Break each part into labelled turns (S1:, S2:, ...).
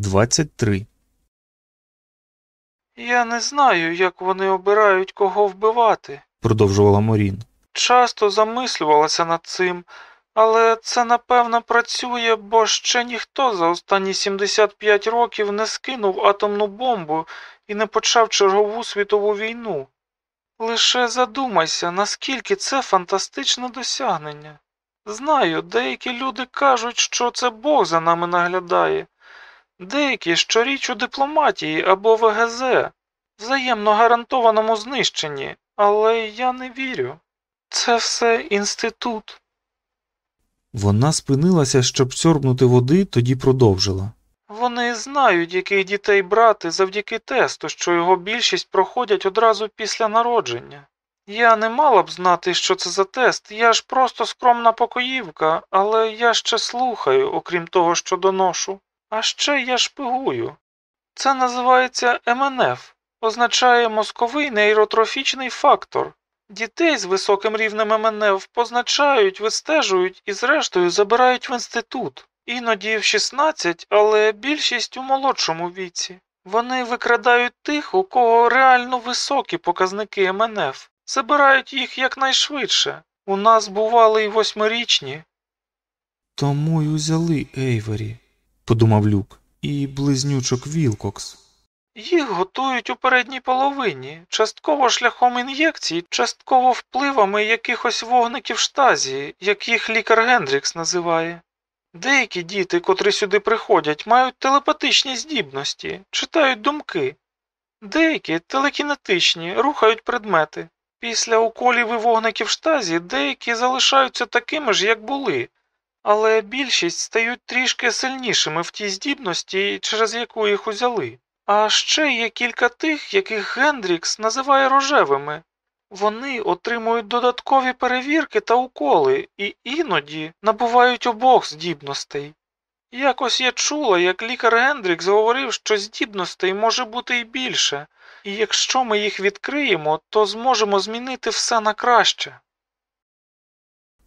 S1: 23.
S2: Я не знаю, як вони обирають кого вбивати.
S1: продовжувала Морін.
S2: Часто замислювалася над цим, але це напевно працює, бо ще ніхто за останні 75 років не скинув атомну бомбу і не почав чергову світову війну. Лише задумайся, наскільки це фантастичне досягнення. Знаю, деякі люди кажуть, що це Бог за нами наглядає, деякі, що річ у дипломатії або ВГЗ, взаємно гарантованому знищенні, але я не вірю. Це все інститут.
S1: Вона спинилася, щоб сьорбнути води, тоді продовжила.
S2: Вони знають, яких дітей брати завдяки тесту, що його більшість проходять одразу після народження. Я не мала б знати, що це за тест, я ж просто скромна покоївка, але я ще слухаю, окрім того, що доношу. А ще я шпигую. Це називається МНФ, означає мозковий нейротрофічний фактор. Дітей з високим рівнем МНФ позначають, вистежують і, зрештою, забирають в інститут. Іноді в 16, але більшість у молодшому віці. Вони викрадають тих, у кого реально високі показники МНФ, забирають їх якнайшвидше. У нас бували й восьмирічні.
S1: Тому й узяли Ейвері, подумав Люк, і близнючок Вілкокс.
S2: Їх готують у передній половині, частково шляхом ін'єкцій, частково впливами якихось вогників штазі, як їх лікар Гендрікс називає. Деякі діти, котрі сюди приходять, мають телепатичні здібності, читають думки, деякі телекінетичні, рухають предмети. Після уколів і вогників штазі деякі залишаються такими ж, як були, але більшість стають трішки сильнішими в тій здібності, через яку їх узяли. А ще є кілька тих, яких Гендрікс називає рожевими. Вони отримують додаткові перевірки та уколи і іноді набувають обох здібностей. Якось я чула, як лікар Гендрікс говорив, що здібностей може бути і більше, і якщо ми їх відкриємо, то зможемо змінити все на краще.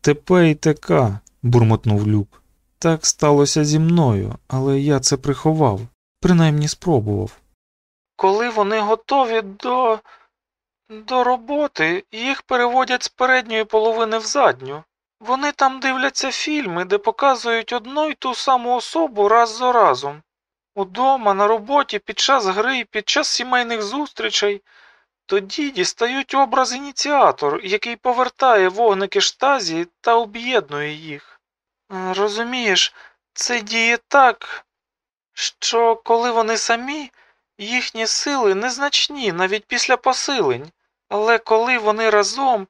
S1: ТП і ТК, бурмотнув Люк. Так сталося зі мною, але я це приховав, принаймні спробував.
S2: Коли вони готові до. до роботи, їх переводять з передньої половини в задню. Вони там дивляться фільми, де показують одну й ту саму особу раз за разом. Удома, на роботі, під час гри, під час сімейних зустрічей. Тоді дістають образ ініціатор, який повертає вогники штазі та об'єднує їх. Розумієш, це діє так, що коли вони самі, їхні сили незначні навіть після посилень, але коли вони разом,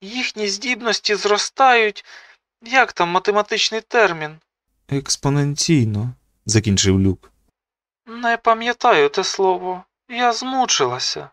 S2: їхні здібності зростають, як там математичний термін?
S1: Експоненційно, закінчив Люк.
S2: Не пам'ятаю те слово, я змучилася.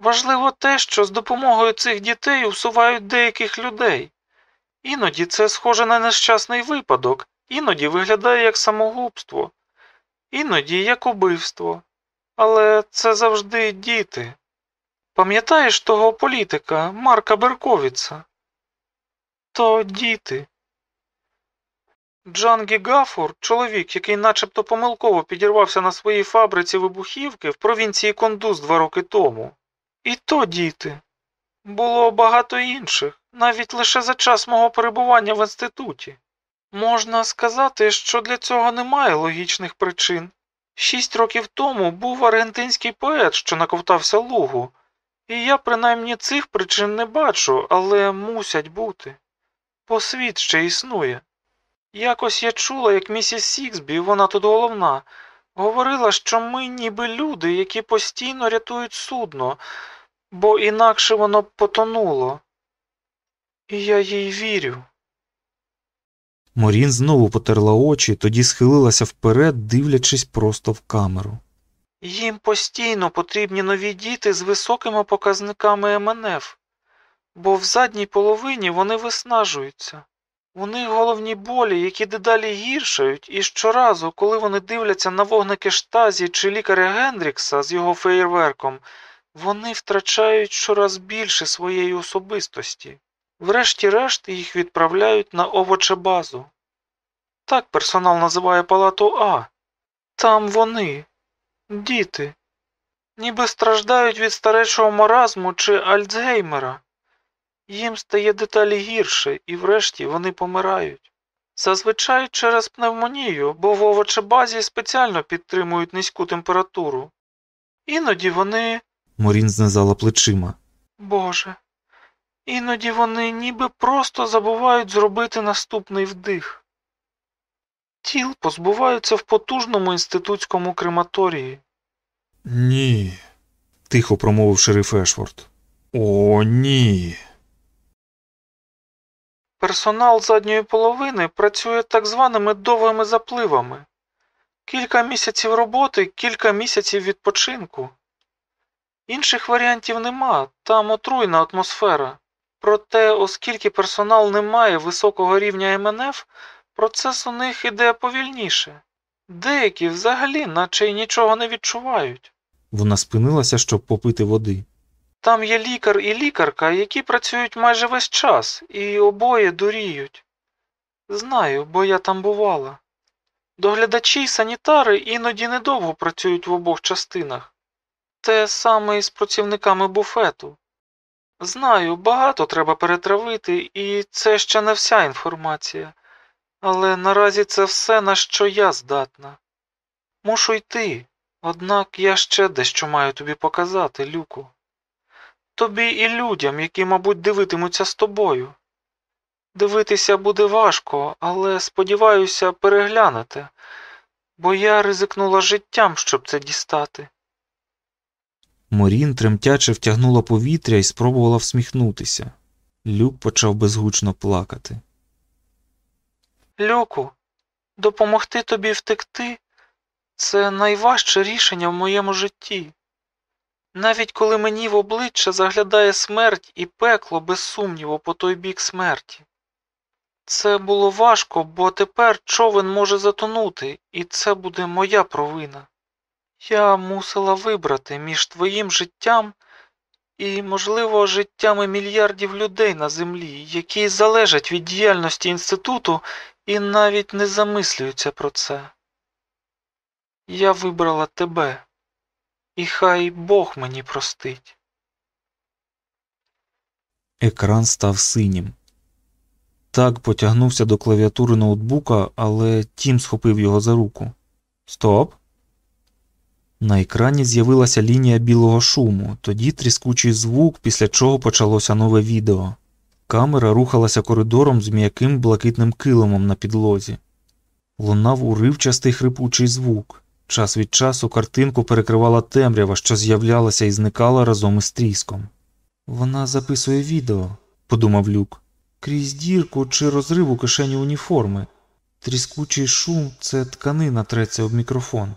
S2: Важливо те, що з допомогою цих дітей усувають деяких людей. Іноді це схоже на нещасний випадок, іноді виглядає як самогубство, іноді як убивство. Але це завжди діти. Пам'ятаєш того політика Марка Берковіца? То діти. Джангі Гафур, чоловік, який начебто помилково підірвався на своїй фабриці вибухівки в провінції Кондуз два роки тому. І то діти. Було багато інших, навіть лише за час мого перебування в інституті. Можна сказати, що для цього немає логічних причин. Шість років тому був аргентинський поет, що наковтався лугу, і я принаймні цих причин не бачу, але мусять бути. Бо світ ще існує. Якось я чула, як місіс Сіксбі, вона тут головна, говорила, що ми ніби люди, які постійно рятують судно, бо інакше воно потонуло. І я їй вірю.
S1: Морін знову потерла очі, тоді схилилася вперед, дивлячись просто в камеру.
S2: Їм постійно потрібні нові діти з високими показниками МНФ, бо в задній половині вони виснажуються. У них головні болі, які дедалі гіршають, і щоразу, коли вони дивляться на вогники штазі чи лікаря Гендрікса з його феєрверком, вони втрачають щораз більше своєї особистості. Врешті-решт їх відправляють на овочебазу. Так персонал називає палату А. Там вони, діти, ніби страждають від старечого маразму чи Альцгеймера. Їм стає деталі гірше, і врешті вони помирають. Зазвичай через пневмонію, бо в овочебазі спеціально підтримують низьку температуру. Іноді вони.
S1: Морін знизала плечима.
S2: Боже, іноді вони ніби просто забувають зробити наступний вдих. Тіл позбуваються в потужному інститутському крематорії.
S1: Ні, тихо промовив шериф Ешфорд. О, ні.
S2: Персонал задньої половини працює так званими довгими запливами. Кілька місяців роботи, кілька місяців відпочинку. Інших варіантів нема, там отруйна атмосфера. Проте, оскільки персонал не має високого рівня МНФ, процес у них іде повільніше. Деякі взагалі наче й нічого не відчувають.
S1: Вона спинилася, щоб попити води.
S2: Там є лікар і лікарка, які працюють майже весь час, і обоє дуріють. Знаю, бо я там бувала. Доглядачі й санітари іноді недовго працюють в обох частинах. Те саме і з працівниками буфету. Знаю, багато треба перетравити, і це ще не вся інформація. Але наразі це все, на що я здатна. Мушу йти, однак я ще дещо маю тобі показати, Люку. Тобі і людям, які, мабуть, дивитимуться з тобою. Дивитися буде важко, але, сподіваюся, переглянете, бо я ризикнула життям, щоб це дістати.
S1: Морін тремтяче втягнула повітря і спробувала всміхнутися. Люк почав безгучно плакати.
S2: Люку, допомогти тобі втекти це найважче рішення в моєму житті. Навіть коли мені в обличчя заглядає смерть і пекло без сумніву по той бік смерті. Це було важко, бо тепер човен може затонути, і це буде моя провина. Я мусила вибрати між твоїм життям і, можливо, життями мільярдів людей на землі, які залежать від діяльності інституту і навіть не замислюються про це. Я вибрала тебе, і хай Бог мені простить.
S1: Екран став синім. Так потягнувся до клавіатури ноутбука, але Тім схопив його за руку. Стоп. На екрані з'явилася лінія білого шуму, тоді тріскучий звук, після чого почалося нове відео. Камера рухалася коридором з м'яким блакитним килимом на підлозі. Лунав уривчастий хрипучий звук. Час від часу картинку перекривала темрява, що з'являлася і зникала разом із тріском. Вона записує відео, подумав Люк, крізь дірку чи розрив у кишені уніформи. Тріскучий шум це тканина треться об мікрофон.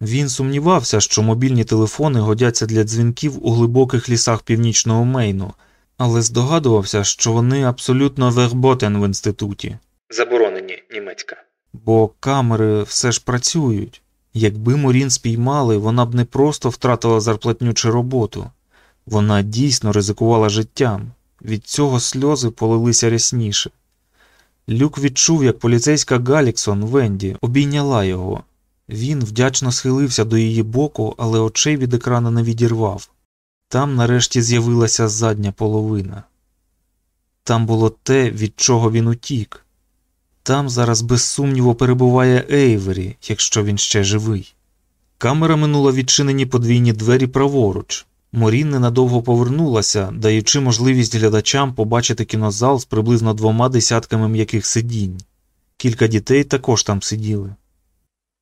S1: Він сумнівався, що мобільні телефони годяться для дзвінків у глибоких лісах північного Мейну, але здогадувався, що вони абсолютно верботен в інституті.
S3: Заборонені німецька.
S1: Бо камери все ж працюють. Якби Морін спіймали, вона б не просто втратила зарплатню чи роботу, вона дійсно ризикувала життям. Від цього сльози полилися рясніше. Люк відчув, як поліцейська Галіксон Венді обійняла його. Він вдячно схилився до її боку, але очей від екрана не відірвав. Там нарешті з'явилася задня половина. Там було те, від чого він утік. Там зараз без сумніву перебуває Ейвері, якщо він ще живий. Камера минула відчинені подвійні двері праворуч. Морін ненадовго повернулася, даючи можливість глядачам побачити кінозал з приблизно двома десятками м'яких сидінь. Кілька дітей також там сиділи.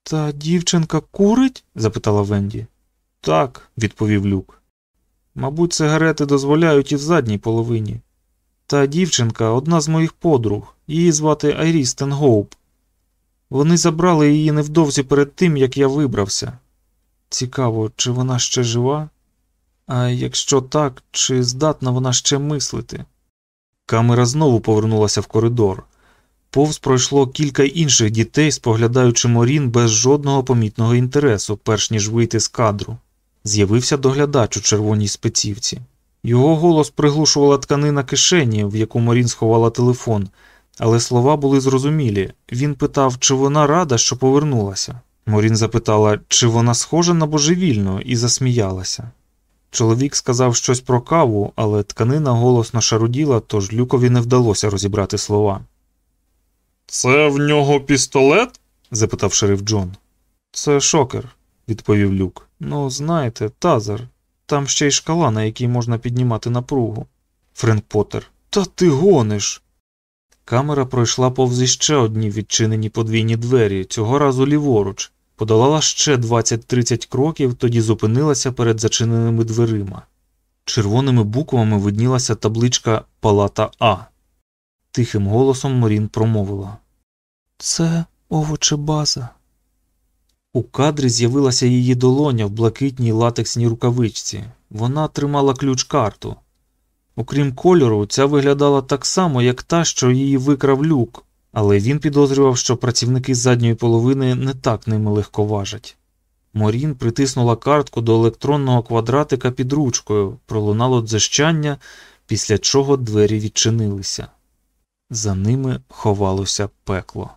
S1: Та дівчинка курить? запитала Венді. Так, відповів Люк. Мабуть, сигарети дозволяють і в задній половині. Та дівчинка одна з моїх подруг, її звати Айріс Тенгоуп. Вони забрали її невдовзі перед тим, як я вибрався. Цікаво, чи вона ще жива? А якщо так, чи здатна вона ще мислити? Камера знову повернулася в коридор. Повз пройшло кілька інших дітей, споглядаючи Морін без жодного помітного інтересу, перш ніж вийти з кадру. З'явився доглядач у червоній спецівці. Його голос приглушувала тканина кишені, в яку Морін сховала телефон, але слова були зрозумілі. Він питав, чи вона рада, що повернулася. Морін запитала, чи вона схожа на божевільну, і засміялася. Чоловік сказав щось про каву, але тканина голосно шаруділа, тож люкові не вдалося розібрати слова. Це в нього пістолет? запитав шериф Джон. Це шокер, відповів люк. Ну, знаєте, тазер. Там ще й шкала, на якій можна піднімати напругу. Френк Поттер. Та ти гониш. Камера пройшла повз іще одні відчинені подвійні двері, цього разу ліворуч, подолала ще 20-30 кроків, тоді зупинилася перед зачиненими дверима. Червоними буквами виднілася табличка Палата А. Тихим голосом Морін промовила Це овочебаза. У кадрі з'явилася її долоня в блакитній латексній рукавичці. Вона тримала ключ-карту. Окрім кольору, ця виглядала так само, як та, що її викрав люк, але він підозрював, що працівники задньої половини не так ними легковажать. Морін притиснула картку до електронного квадратика під ручкою, пролунало дзижчання, після чого двері відчинилися. За ними ховалося пекло.